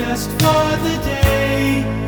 Just for the day